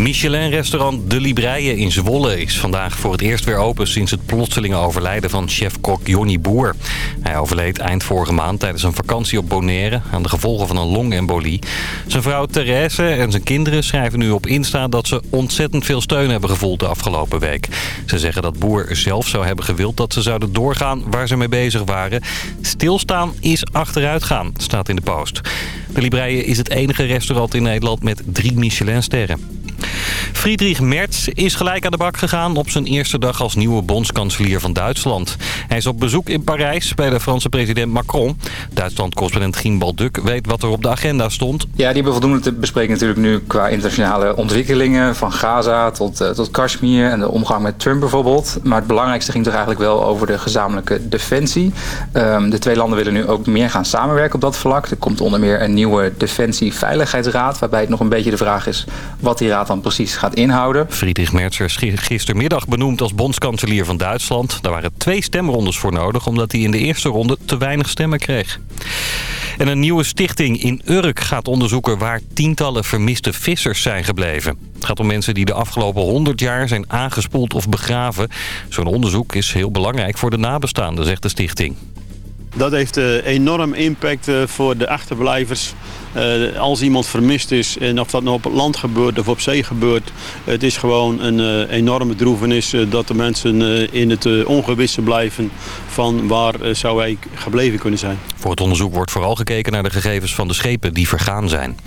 Michelin-restaurant De Libreien in Zwolle is vandaag voor het eerst weer open sinds het plotselinge overlijden van chef-kok Jonny Boer. Hij overleed eind vorige maand tijdens een vakantie op Bonaire aan de gevolgen van een longembolie. Zijn vrouw Therese en zijn kinderen schrijven nu op Insta dat ze ontzettend veel steun hebben gevoeld de afgelopen week. Ze zeggen dat Boer zelf zou hebben gewild dat ze zouden doorgaan waar ze mee bezig waren. Stilstaan is achteruitgaan, staat in de post. De Libreien is het enige restaurant in Nederland met drie Michelin-sterren. Friedrich Merz is gelijk aan de bak gegaan op zijn eerste dag als nieuwe bondskanselier van Duitsland. Hij is op bezoek in Parijs bij de Franse president Macron. Duitsland-correspondent Gien Balduk weet wat er op de agenda stond. Ja, die hebben voldoende te bespreken natuurlijk nu qua internationale ontwikkelingen. Van Gaza tot, uh, tot Kashmir en de omgang met Trump bijvoorbeeld. Maar het belangrijkste ging toch eigenlijk wel over de gezamenlijke defensie. Um, de twee landen willen nu ook meer gaan samenwerken op dat vlak. Er komt onder meer een nieuwe defensie-veiligheidsraad. Waarbij het nog een beetje de vraag is wat die raad dan precies gaat inhouden. Friedrich Merz is gistermiddag benoemd als bondskanselier van Duitsland. Daar waren twee stemrondes voor nodig omdat hij in de eerste ronde te weinig stemmen kreeg. En een nieuwe stichting in Urk gaat onderzoeken waar tientallen vermiste vissers zijn gebleven. Het gaat om mensen die de afgelopen 100 jaar zijn aangespoeld of begraven. Zo'n onderzoek is heel belangrijk voor de nabestaanden, zegt de stichting. Dat heeft uh, enorm impact uh, voor de achterblijvers. Uh, als iemand vermist is, en of dat nou op het land gebeurt of op zee gebeurt... het is gewoon een enorme droevenis dat de mensen in het ongewisse blijven... van waar zou hij gebleven kunnen zijn. Voor het onderzoek wordt vooral gekeken naar de gegevens van de schepen die vergaan zijn.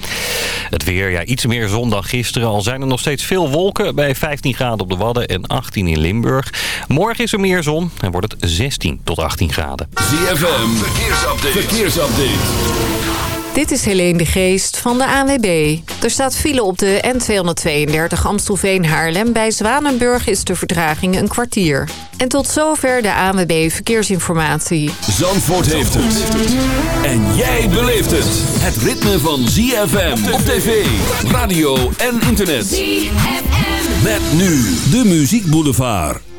Het weer, ja, iets meer zon dan gisteren. Al zijn er nog steeds veel wolken bij 15 graden op de Wadden en 18 in Limburg. Morgen is er meer zon en wordt het 16 tot 18 graden. ZFM, verkeersupdate. verkeersupdate. Dit is Helene de Geest van de ANWB. Er staat file op de N232 Amstelveen-Haarlem. Bij Zwanenburg is de vertraging een kwartier. En tot zover de ANWB Verkeersinformatie. Zandvoort heeft het. En jij beleeft het. Het ritme van ZFM op tv, radio en internet. ZFM. Met nu de Muziek Boulevard.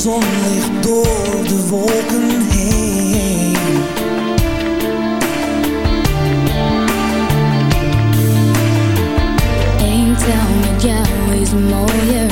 zon ligt door de wolken heen. Ain't tell me jou is mooier.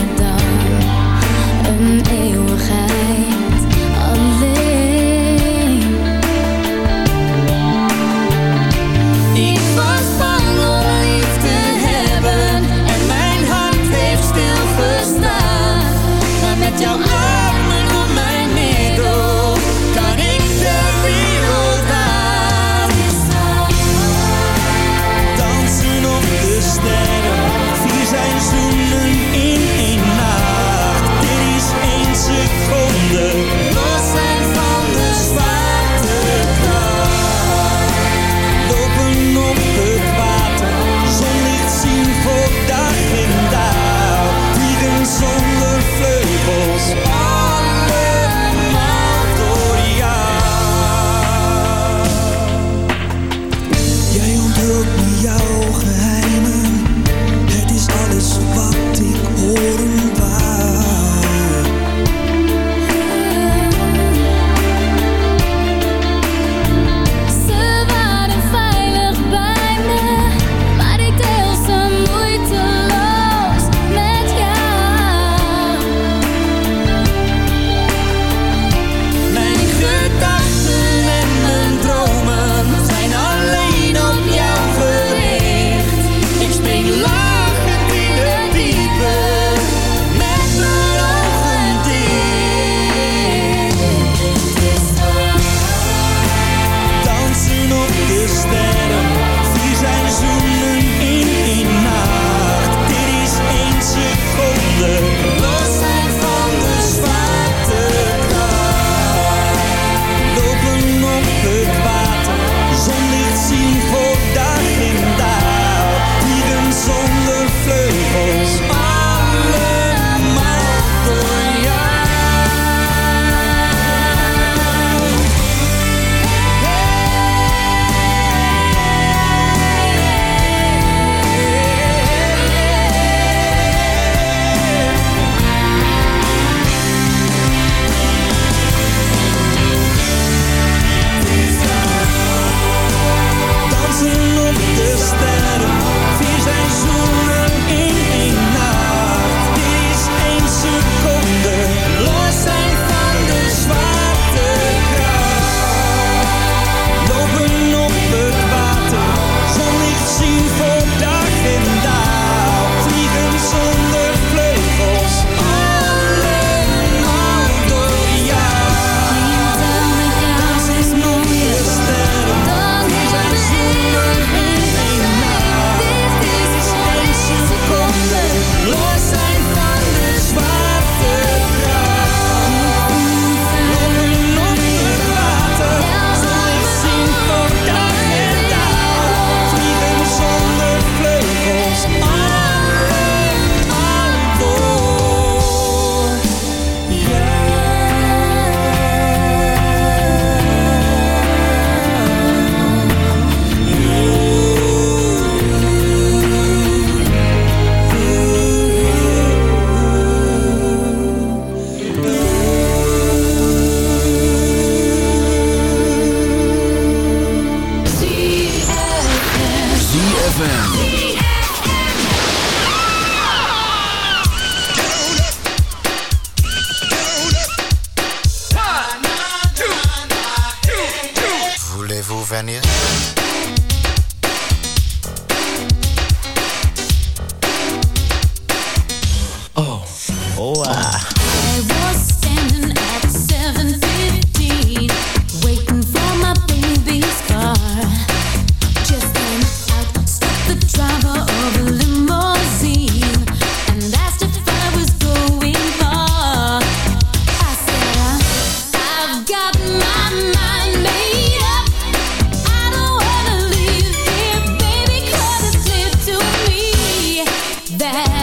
bad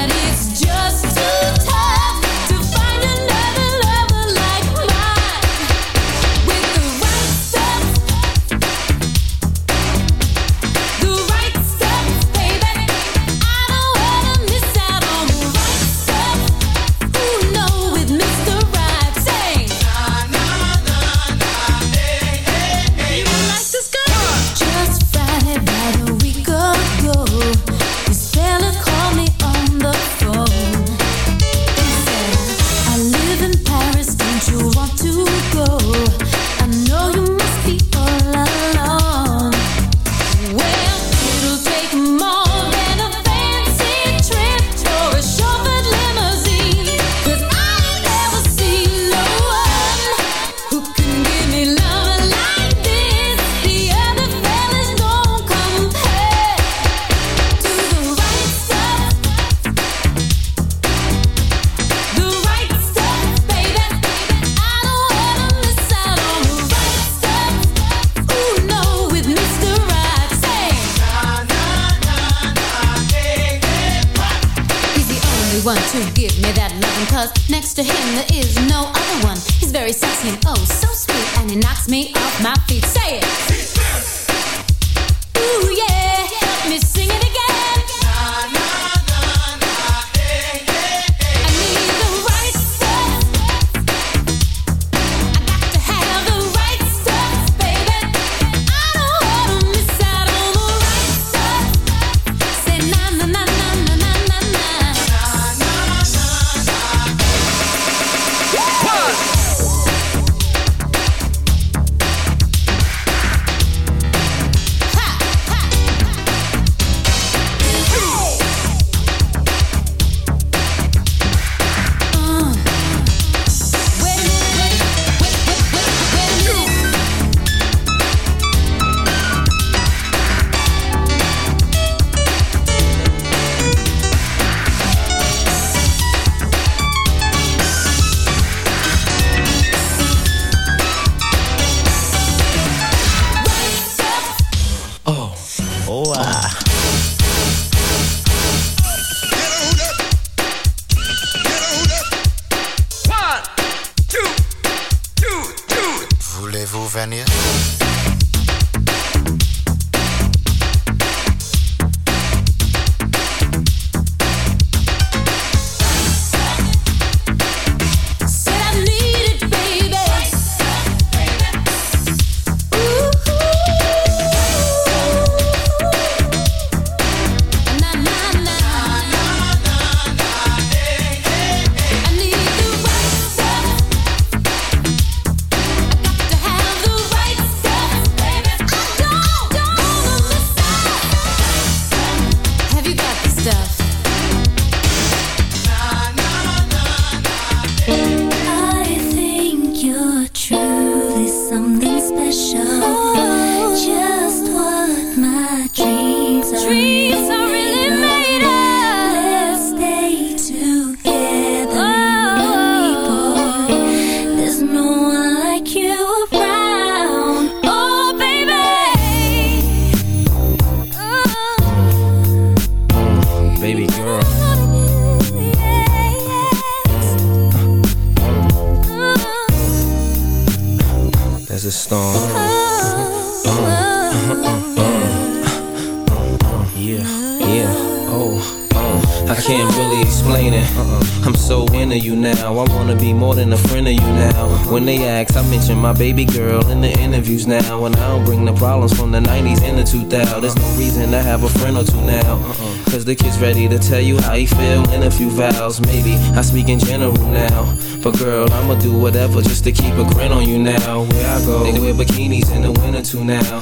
Girl, there's a storm. So into you now. I wanna be more than a friend of you now. When they ask, I mention my baby girl in the interviews now. And I don't bring the problems from the 90s and the 2000s. There's no reason to have a friend or two now. Uh-uh. Cause the kid's ready to tell you how he feel in a few vows. Maybe I speak in general now. But girl, I'ma do whatever just to keep a grin on you now. Where I go, they wear bikinis in the winter too now.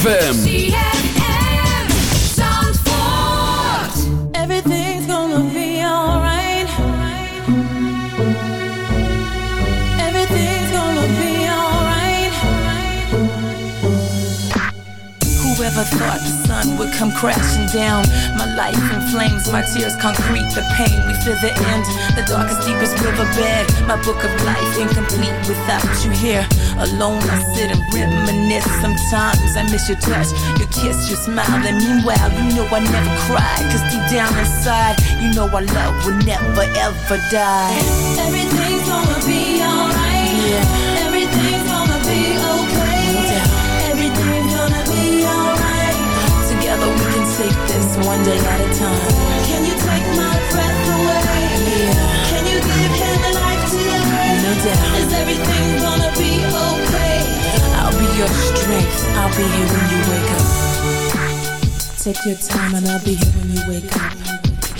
ZFM. Everything's gonna be alright. Everything's gonna be alright. Whoever thought the sun would come crashing down? My life in flames, my tears concrete, the pain. We feel the end, the darkest, deepest riverbed. My book of life incomplete without you here. Alone, I sit and reminisce. Sometimes I miss your touch, your kiss, your smile. And meanwhile, you know I never cried. Cause deep down inside, you know our love will never ever die. Everything's gonna be alright. Yeah. Everything's gonna be okay. Everything's gonna be alright. Together we can take this one day at a time. Can you take my breath No doubt. Is everything gonna be okay? I'll be your strength. I'll be here when you wake up. Take your time and I'll be here when you wake up.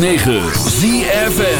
106.9 ZFN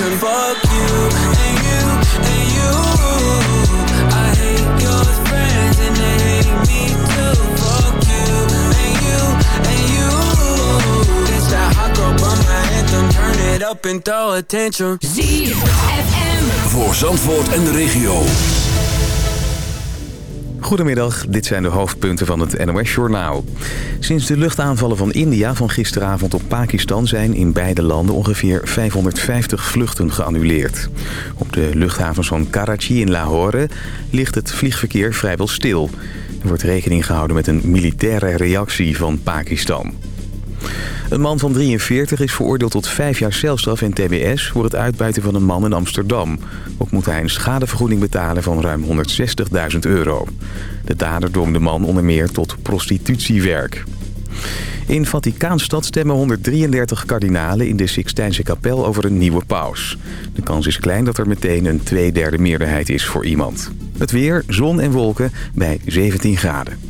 tantrum. Fuck you and you and you. I hate your friends and they hate me too. Fuck you and you and you. Bitch, that hot girl bummer anthem. Turn it up and throw a tantrum. ZFM. Voor Zandvoort en de regio. Goedemiddag, dit zijn de hoofdpunten van het NOS-journaal. Sinds de luchtaanvallen van India van gisteravond op Pakistan... zijn in beide landen ongeveer 550 vluchten geannuleerd. Op de luchthavens van Karachi in Lahore ligt het vliegverkeer vrijwel stil. Er wordt rekening gehouden met een militaire reactie van Pakistan. Een man van 43 is veroordeeld tot vijf jaar celstraf en tbs... voor het uitbuiten van een man in Amsterdam. Ook moet hij een schadevergoeding betalen van ruim 160.000 euro. De dader dwong de man onder meer tot prostitutiewerk. In Vaticaanstad stemmen 133 kardinalen in de Sixtijnse kapel over een nieuwe paus. De kans is klein dat er meteen een tweederde meerderheid is voor iemand. Het weer, zon en wolken bij 17 graden.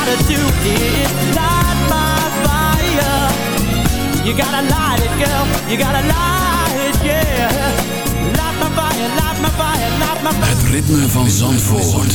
Gotta do it, light my fire. You gotta light it, girl. You gotta light it, yeah. Light my fire, light my fire, light my fire. Het ritme van Zandvoort.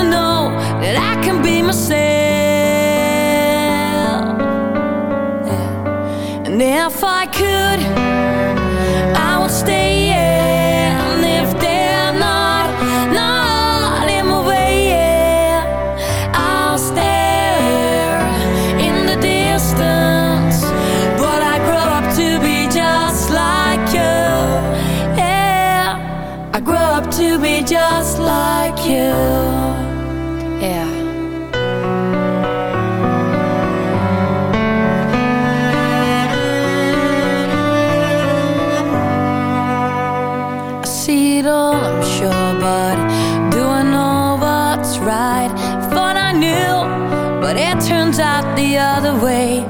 to know that I can be myself. Yeah. And if I could. the other way.